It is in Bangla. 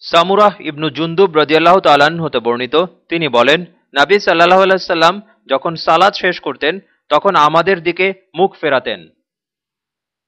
সামুরাহ ইবনু জুন্দুব রদিয়াল্লাহ তালান হতে বর্ণিত। তিনি বলেন, নাবী সাল্লাহ আলাইসাল্লাম যখন সালাদ শেষ করতেন, তখন আমাদের দিকে মুখ ফেরাতেন।